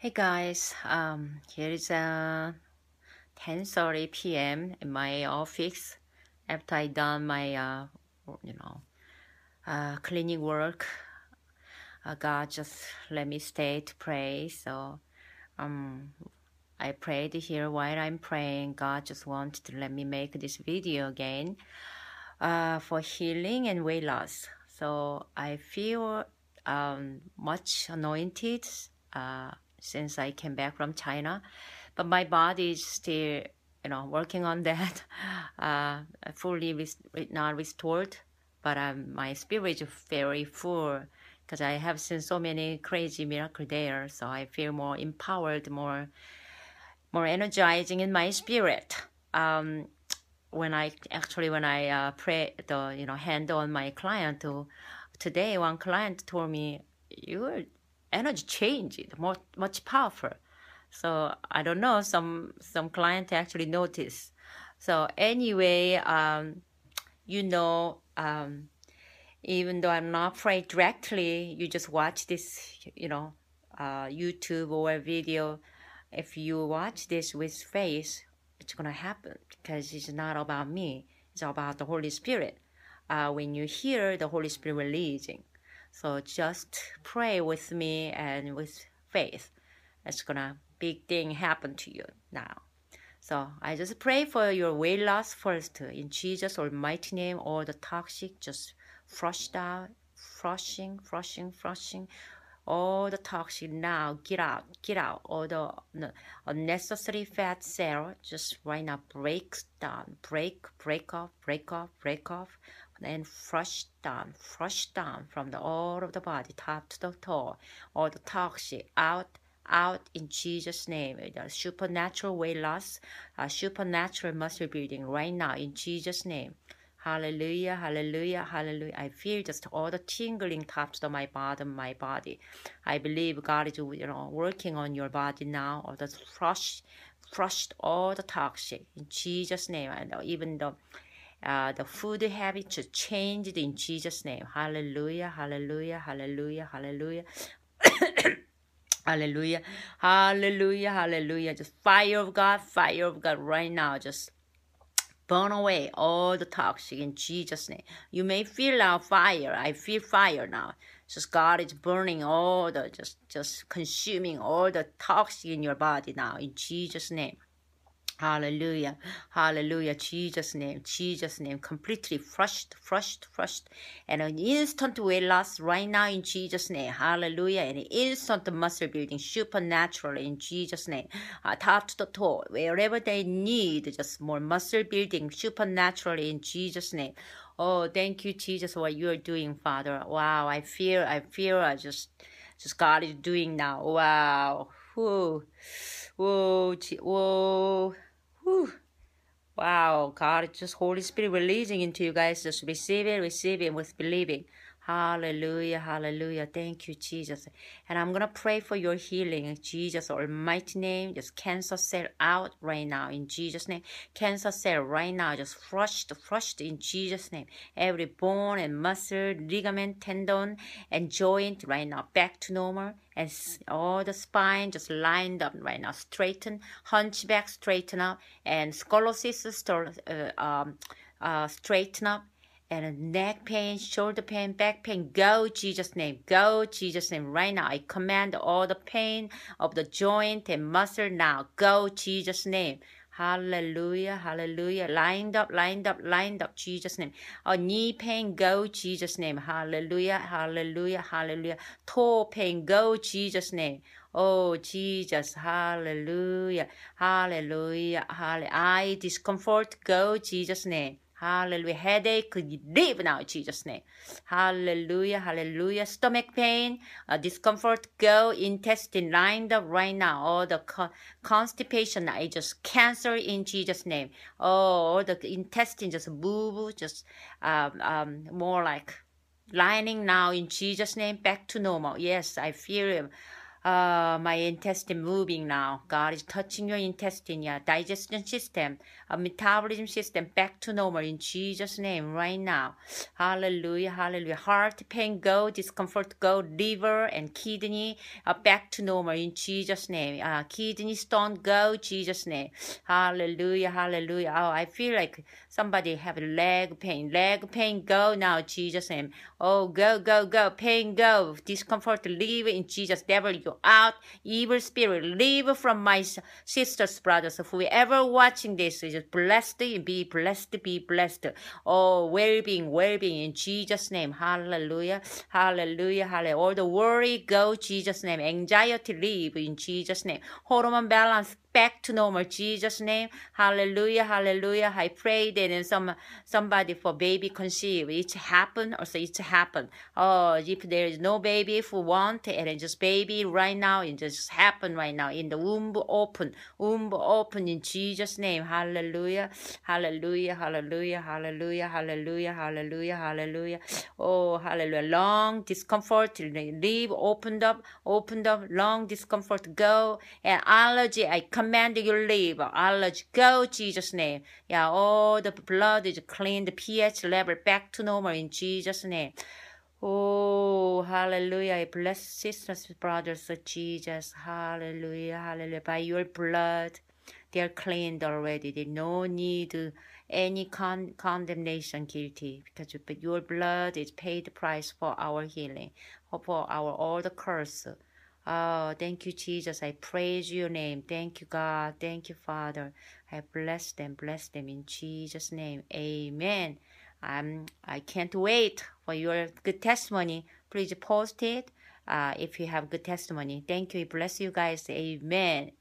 Hey guys, um, here is uh, 10:30 p.m. in my office. After I done my, uh, you know, uh, cleaning work, uh, God just let me stay to pray. So, um, I prayed here while I'm praying. God just wanted to let me make this video again, uh, for healing and weight loss. So I feel um much anointed. Uh since I came back from China, but my body is still, you know, working on that. Uh, fully not restored, but um, my spirit is very full because I have seen so many crazy miracle there. So I feel more empowered, more, more energizing in my spirit. Um, when I actually when I uh, pray the you know hand on my client to today one client told me your energy changed more much powerful. So i don't know some some client actually notice. So anyway um you know um even though i'm not praying directly you just watch this you know uh youtube or video. If you watch this with faith it's gonna happen because it's not about me. It's about the holy spirit. Uh, when you hear the holy spirit releasing so just pray with me and with faith. It's gonna big thing happen to you now. So I just pray for your weight loss first in Jesus almighty name. All the toxic just flushed out, flushing, flushing, flushing. All the toxic now get out, get out. All the unnecessary fat cell just right now breaks down, break, break off, break off, break off and flush down, flush down from the all of the body, top to the toe, all the toxic out, out in Jesus' name. The supernatural weight loss, uh, supernatural muscle building right now in Jesus' name. Hallelujah, hallelujah, hallelujah. I feel just all the tingling top to my bottom, my body. I believe God is you know working on your body now, or the flush, flushed all the toxic in Jesus' name. And even the uh, the food habits changed in Jesus' name. Hallelujah, hallelujah, hallelujah, hallelujah. hallelujah, hallelujah, hallelujah. Just fire of God, fire of God right now. Just burn away all the toxic in Jesus' name. You may feel now fire. I feel fire now. Just God is burning all the, just, just consuming all the toxic in your body now in Jesus' name. Hallelujah. Hallelujah. Jesus' name. Jesus' name. Completely flushed, flushed, flushed. And an instant weight loss right now in Jesus' name. Hallelujah. And an instant muscle building supernaturally in Jesus' name. Uh, top to the toe. Wherever they need just more muscle building supernaturally in Jesus' name. Oh, thank you, Jesus, what you are doing, Father. Wow. I feel, I feel, I just, just God is doing now. Wow. Whoa. Whoa. Whoa. Whew. Wow, God, just Holy Spirit releasing into you guys. Just receive it, receive it with believing. Hallelujah, hallelujah. Thank you, Jesus. And I'm going to pray for your healing in Jesus' almighty name. Just cancer cell out right now in Jesus' name. Cancer cell right now, just flushed, flushed in Jesus' name. Every bone and muscle, ligament, tendon, and joint right now back to normal. And all the spine just lined up right now, straighten, hunchback, straighten up, and scoliosis, uh, um, uh, straighten up and neck pain, shoulder pain, back pain, go Jesus' name, go Jesus' name right now. I command all the pain of the joint and muscle now, go Jesus' name. Hallelujah, hallelujah. Lined up, lined up, lined up, Jesus' name. Oh, knee pain, go Jesus' name. Hallelujah, hallelujah, hallelujah. Toe pain, go Jesus' name. Oh, Jesus, hallelujah, hallelujah, hallelujah. Eye discomfort, go Jesus' name. Hallelujah. Headache, leave now in Jesus' name. Hallelujah. Hallelujah. Stomach pain, uh, discomfort, go. Intestine lined up right now. All the co- constipation, I just cancel in Jesus' name. Oh, all the intestine just move, just um, um, more like lining now in Jesus' name back to normal. Yes, I feel uh, my intestine moving now. God is touching your intestine, yeah, digestion system, a metabolism system back to normal in Jesus' name right now. Hallelujah, hallelujah. Heart pain go, discomfort go, liver and kidney uh, back to normal in Jesus' name. Uh, kidney stone go, Jesus' name. Hallelujah, hallelujah. Oh, I feel like somebody have leg pain. Leg pain go now, Jesus' name. Oh, go, go, go. Pain go. Discomfort leave in Jesus' devil. Out. Evil spirit, leave from my sisters, brothers. Whoever watching this is blessed, be blessed, be blessed. Oh, well-being, well-being in Jesus' name. Hallelujah. Hallelujah. Hallelujah. All the worry go, Jesus' name. Anxiety leave in Jesus' name. Hormone balance back to normal Jesus name hallelujah hallelujah I pray that in some somebody for baby conceive it happen or say it happen oh if there is no baby who want and just baby right now it just happen right now. In the womb open womb open in Jesus name. Hallelujah. Hallelujah. Hallelujah. Hallelujah. Hallelujah. Hallelujah. Hallelujah. Oh hallelujah. Long discomfort leave opened up opened up. Long discomfort go. And allergy I command your liver, allergy, go, Jesus' name. Yeah, all the blood is clean, the pH level back to normal in Jesus' name. Oh, hallelujah. I bless sisters, brothers of Jesus. Hallelujah, hallelujah. By your blood, they are cleaned already. They no need any con- condemnation guilty because your blood is paid the price for our healing, for our all the curse. Oh, thank you, Jesus. I praise your name. Thank you, God. Thank you, Father. I bless them, bless them in Jesus' name. Amen. Um, I can't wait for your good testimony. Please post it uh, if you have good testimony. Thank you. Bless you guys. Amen.